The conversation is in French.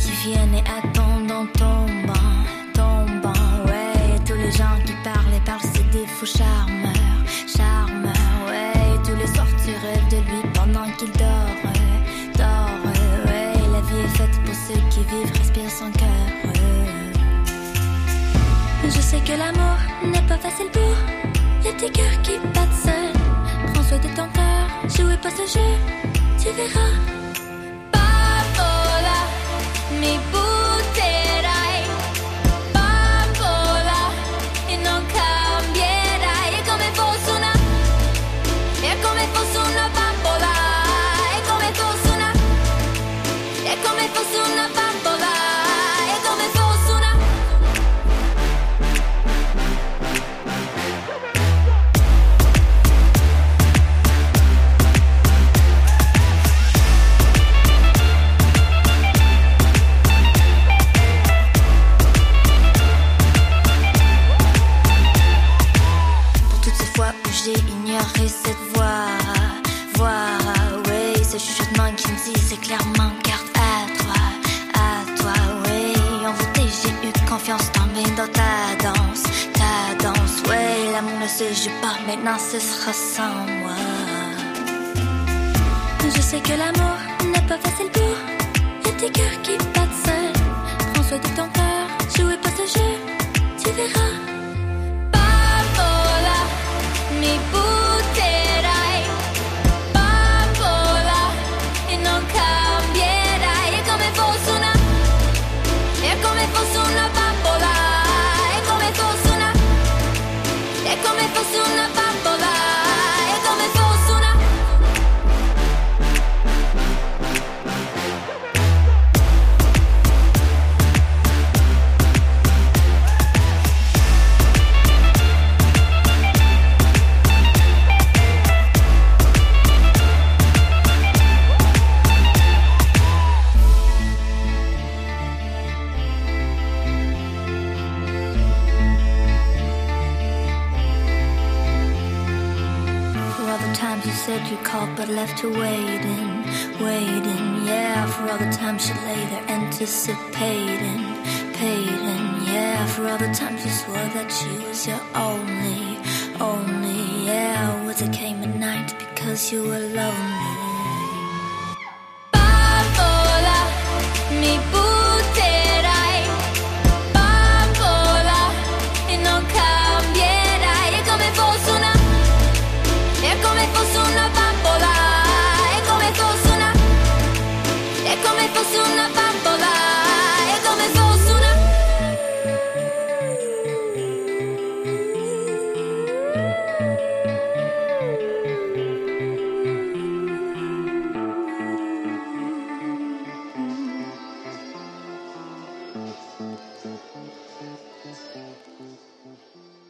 qui viennent et attendent en tombant, tombant, ouais. Tous les gens qui parlent et parlent, c'est des fous charmeurs, charmeurs, ouais. Tous les soirs, tu rêves de lui pendant qu'il dort, dort, ouais. La vie est faite pour ceux qui vivent, respirent son cœur. Je sais que l'amour n'est pas facile pour les petits cœurs qui battent seuls. Prends soin de ton cœur, jouez pas ce jeu, tu verras j'ai eu confiance tombée dans ta danse, ta danse, oui. L'amour ne se joue pas, maintenant ce sera sans moi. Je sais que l'amour n'est pas facile pour les petits cœurs qui battent seuls. Prends soin de ton cœur, jouez pas ce jeu, tu verras. Times you said you called but left her waiting, waiting. Yeah, for all the times she lay there anticipating, paiding. Yeah, for all the times you swore that she was your only, only. Yeah, was it came at night because you were lonely, Thank you.